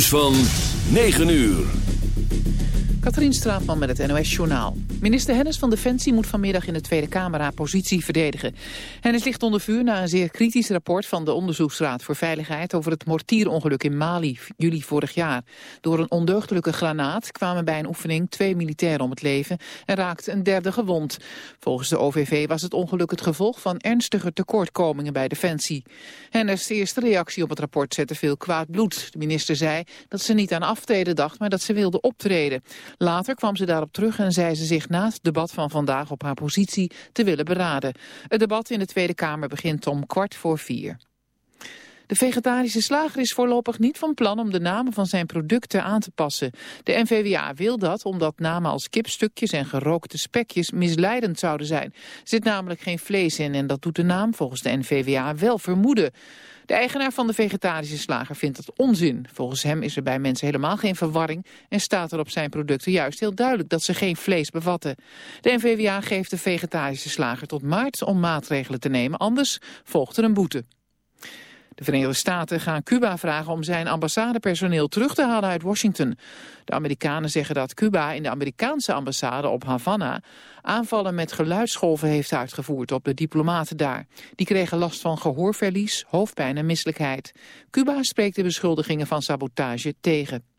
nieuws van 9 uur. Katrien Straatman met het NOS-journaal. Minister Hennis van Defensie moet vanmiddag in de Tweede Kamer haar positie verdedigen. Hennis ligt onder vuur na een zeer kritisch rapport van de Onderzoeksraad voor Veiligheid over het mortierongeluk in Mali, juli vorig jaar. Door een ondeugdelijke granaat kwamen bij een oefening twee militairen om het leven en raakte een derde gewond. Volgens de OVV was het ongeluk het gevolg van ernstige tekortkomingen bij Defensie. Hennis' eerste reactie op het rapport zette veel kwaad bloed. De minister zei dat ze niet aan aftreden dacht, maar dat ze wilde optreden. Later kwam ze daarop terug en zei ze zich na het debat van vandaag op haar positie te willen beraden. Het debat in de Tweede Kamer begint om kwart voor vier. De vegetarische slager is voorlopig niet van plan om de namen van zijn producten aan te passen. De NVWA wil dat omdat namen als kipstukjes en gerookte spekjes misleidend zouden zijn. Er zit namelijk geen vlees in en dat doet de naam volgens de NVWA wel vermoeden. De eigenaar van de vegetarische slager vindt dat onzin. Volgens hem is er bij mensen helemaal geen verwarring... en staat er op zijn producten juist heel duidelijk dat ze geen vlees bevatten. De NVWA geeft de vegetarische slager tot maart om maatregelen te nemen, anders volgt er een boete. De Verenigde Staten gaan Cuba vragen om zijn ambassadepersoneel terug te halen uit Washington. De Amerikanen zeggen dat Cuba in de Amerikaanse ambassade op Havana aanvallen met geluidsgolven heeft uitgevoerd op de diplomaten daar. Die kregen last van gehoorverlies, hoofdpijn en misselijkheid. Cuba spreekt de beschuldigingen van sabotage tegen.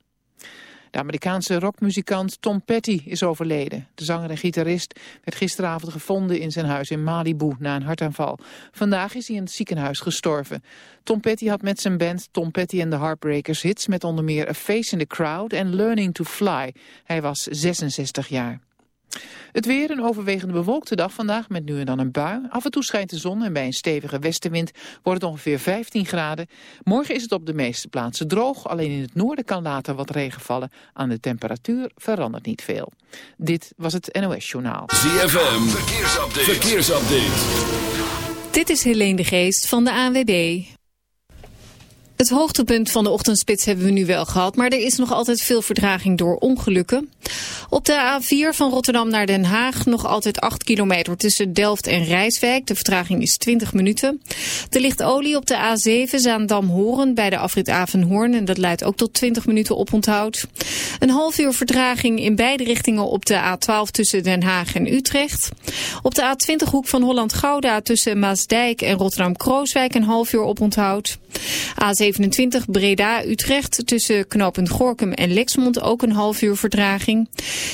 De Amerikaanse rockmuzikant Tom Petty is overleden. De zanger en gitarist werd gisteravond gevonden in zijn huis in Malibu na een hartaanval. Vandaag is hij in het ziekenhuis gestorven. Tom Petty had met zijn band Tom Petty and the Heartbreakers hits met onder meer A Face in the Crowd en Learning to Fly. Hij was 66 jaar. Het weer een overwegende bewolkte dag vandaag met nu en dan een bui. Af en toe schijnt de zon en bij een stevige westenwind wordt het ongeveer 15 graden. Morgen is het op de meeste plaatsen droog. Alleen in het noorden kan later wat regen vallen. Aan de temperatuur verandert niet veel. Dit was het NOS Journaal. ZFM, verkeersupdate. verkeersupdate. Dit is Helene de Geest van de ANWB. Het hoogtepunt van de ochtendspits hebben we nu wel gehad, maar er is nog altijd veel verdraging door ongelukken. Op de A4 van Rotterdam naar Den Haag nog altijd 8 kilometer tussen Delft en Rijswijk. De vertraging is 20 minuten. Er ligt olie op de A7 Zaandam-Horen bij de afrit Avenhoorn en dat leidt ook tot 20 minuten oponthoud. Een half uur vertraging in beide richtingen op de A12 tussen Den Haag en Utrecht. Op de A20 hoek van Holland-Gouda tussen Maasdijk en Rotterdam-Krooswijk een half uur oponthoud. A7 27 Breda-Utrecht tussen knooppunt Gorkum en Lexmond ook een half uur vertraging.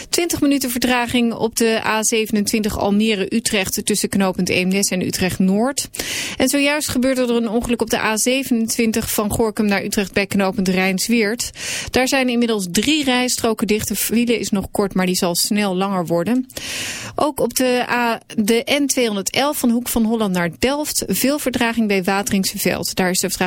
20 minuten vertraging op de A27 Almere-Utrecht tussen knooppunt Eemnes en Utrecht-Noord. En zojuist gebeurde er een ongeluk op de A27 van Gorkum naar Utrecht bij knooppunt Rijnsweert. Daar zijn inmiddels drie rijstroken dicht. De file is nog kort, maar die zal snel langer worden. Ook op de, A, de N211 van Hoek van Holland naar Delft veel vertraging bij Wateringse Veld. Daar is de vertraging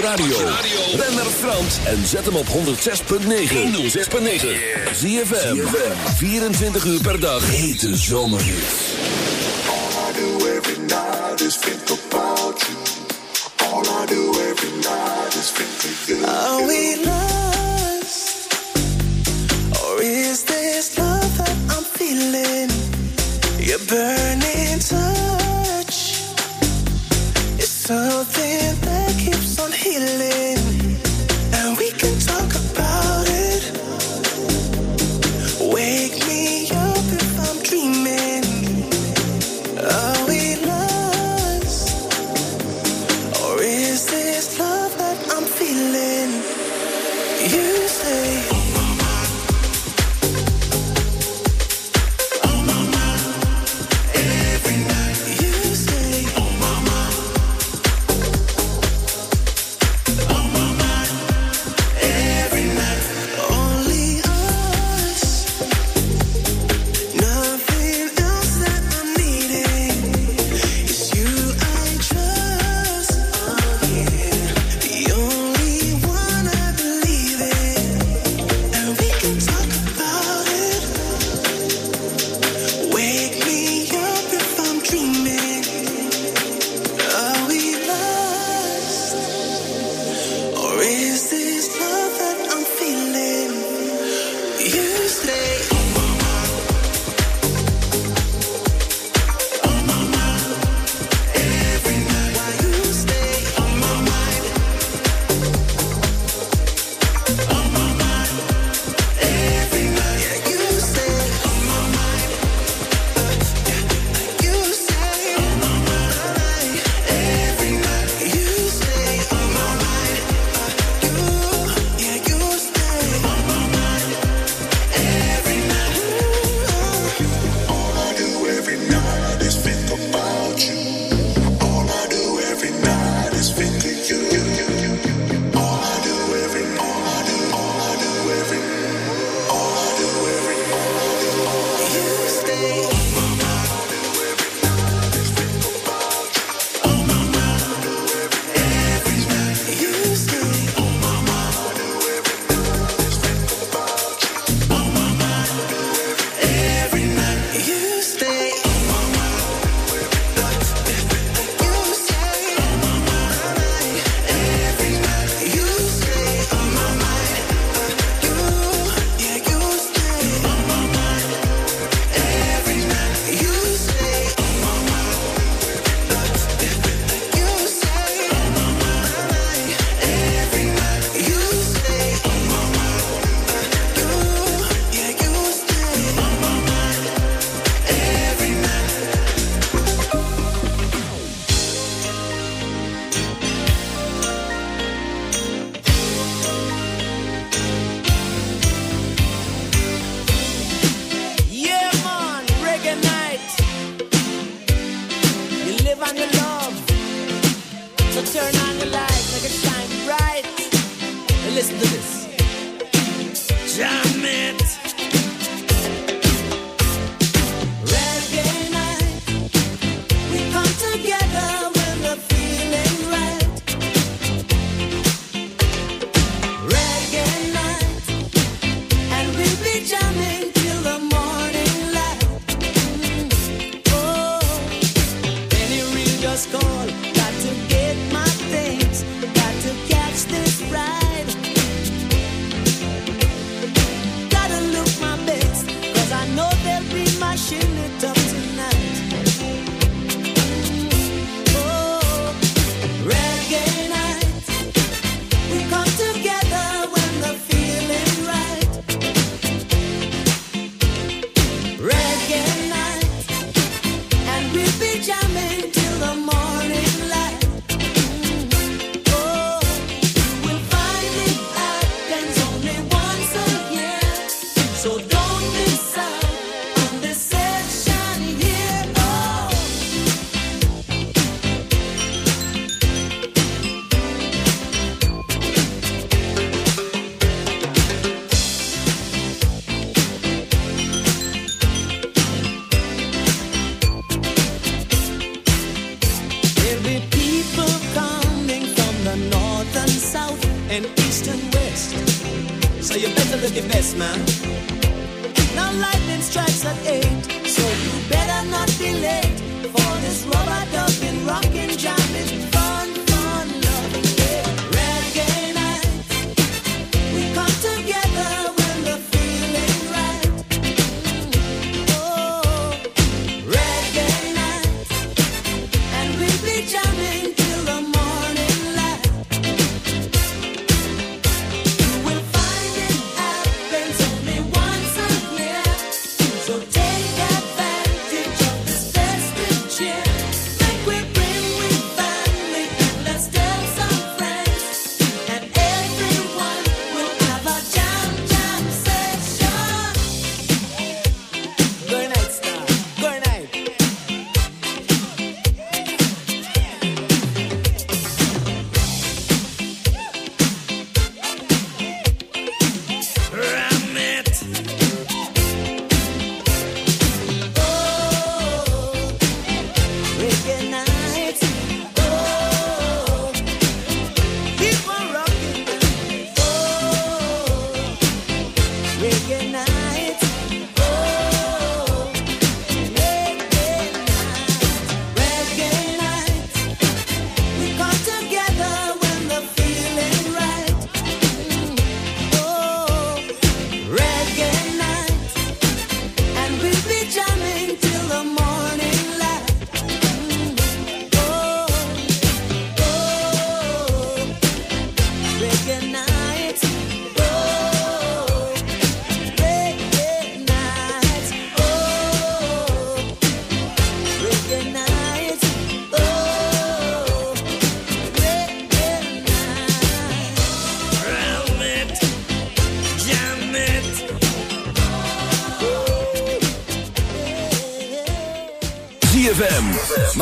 Je radio. Ben naar Frans en zet hem op 106.9. 106.9. ZFM. 24 uur per dag. Hete zomerhits. All I do every night is think about you. All I do every night is think of you.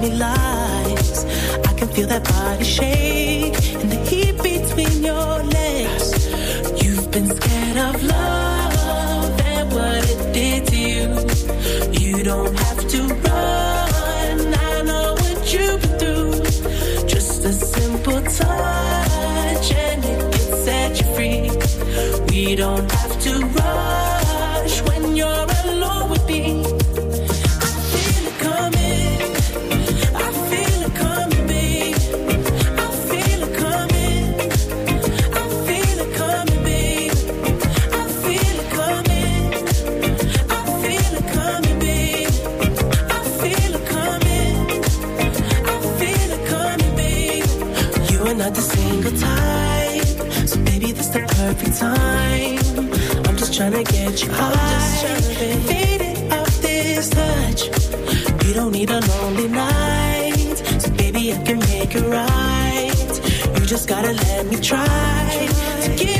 me lies. I can feel that body shake. search. I'm just serving. Faded off this touch. You don't need a lonely night. So baby, I can make it right. You just gotta let me try to give.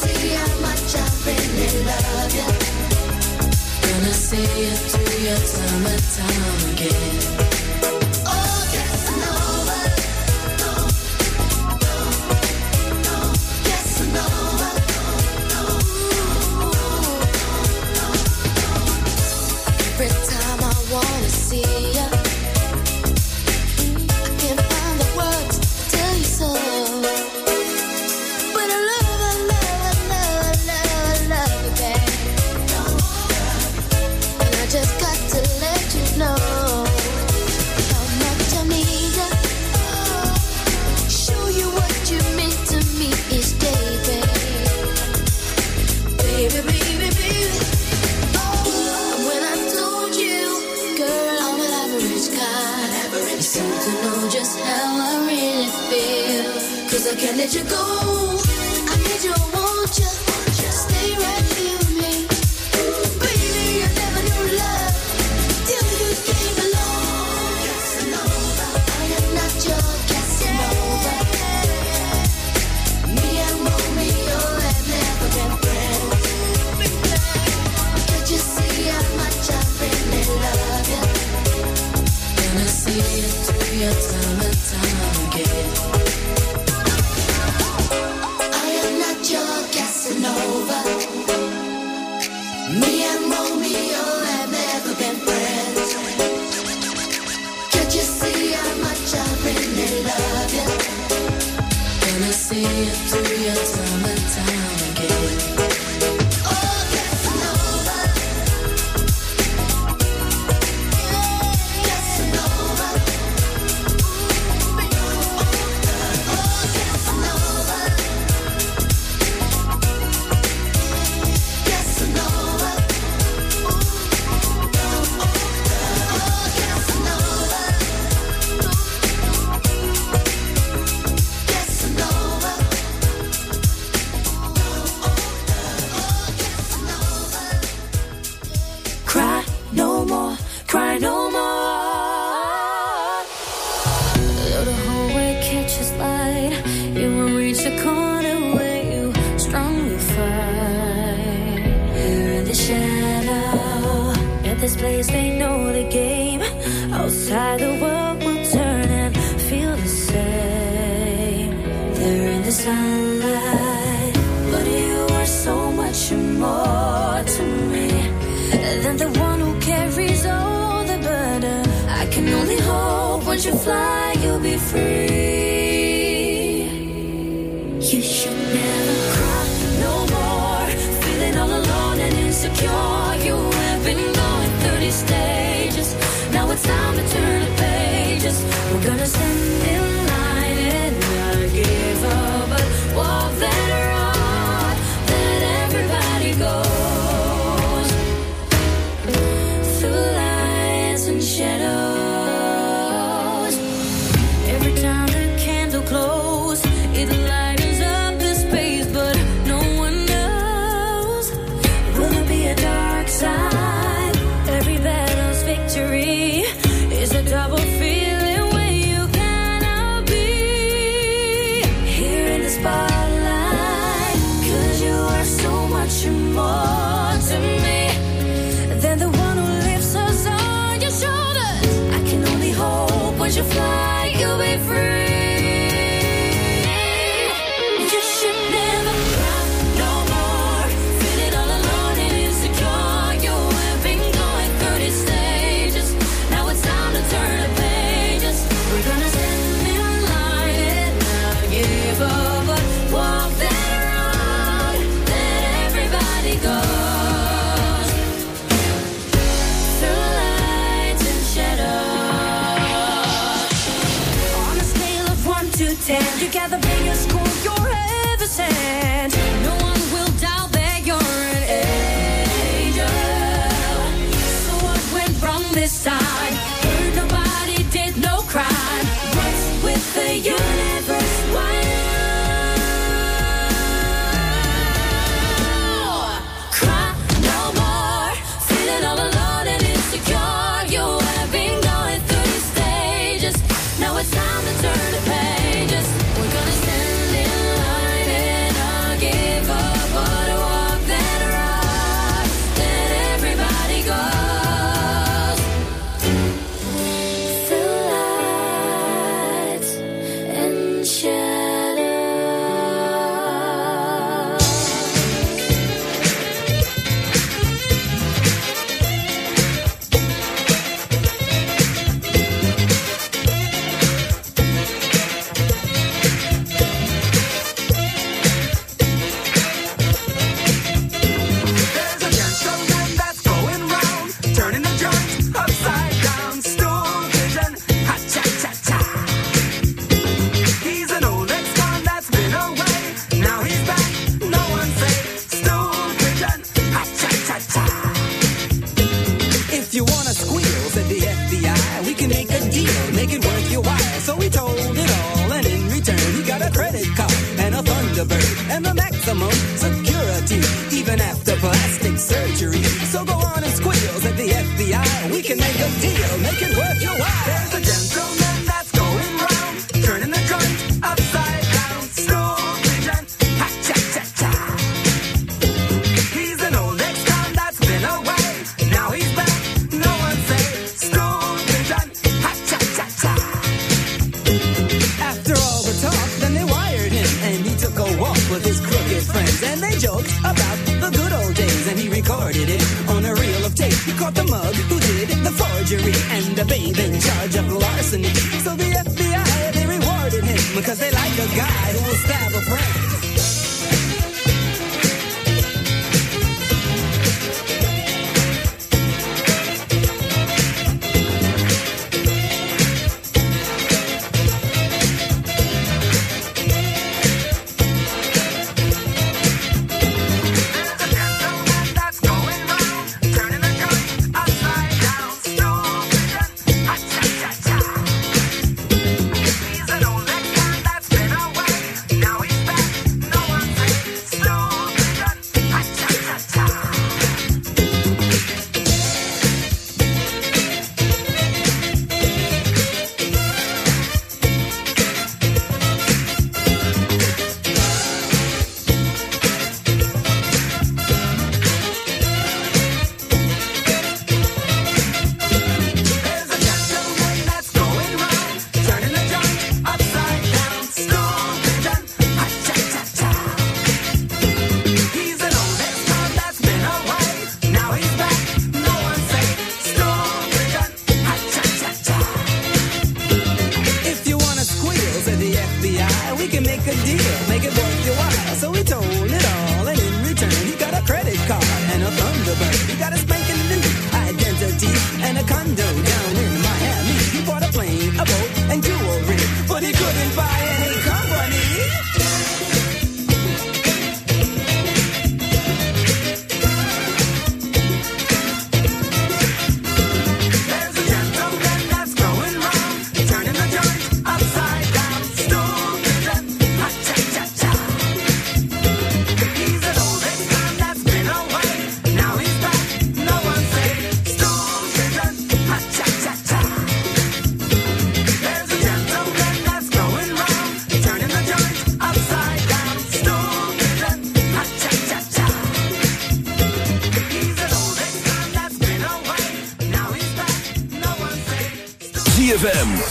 See how much I really love you? Gonna see it through your time time again.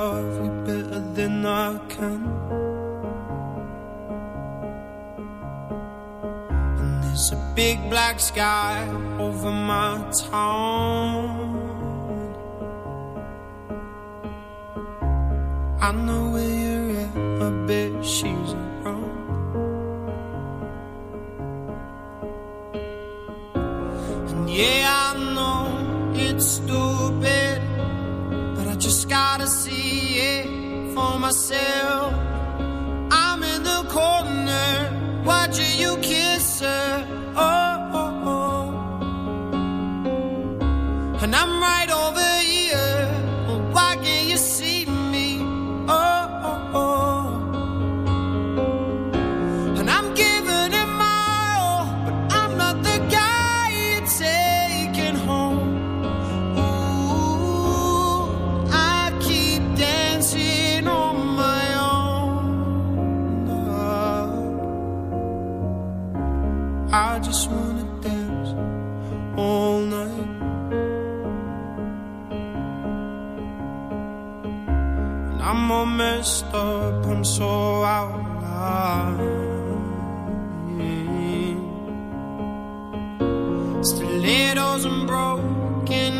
every better than I can. And there's a big black sky over my town. I know where you're at, my bed she's around. And yeah, I know it's stupid just gotta see it for myself. I'm in the corner watching. I'm so out of line. Mm. Stilettos and broken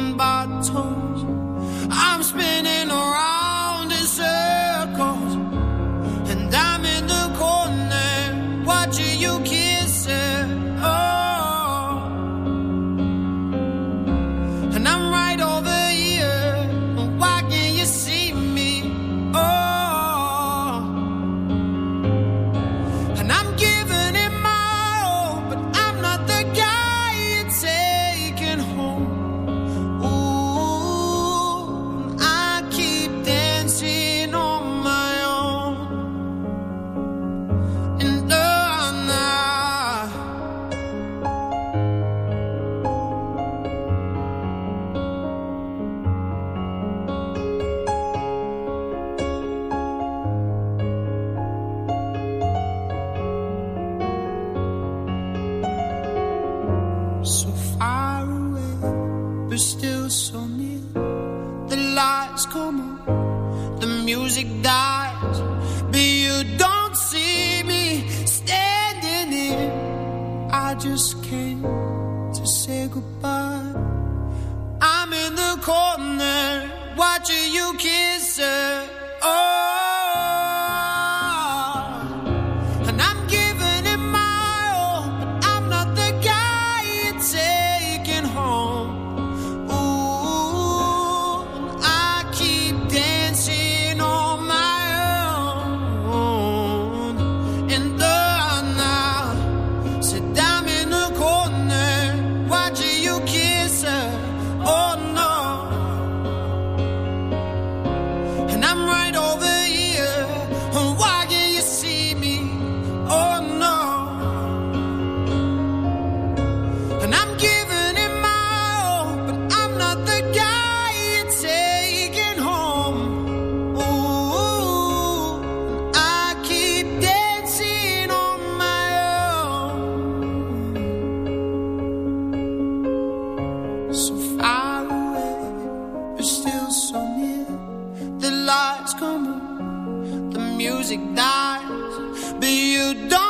the music dies, but you don't.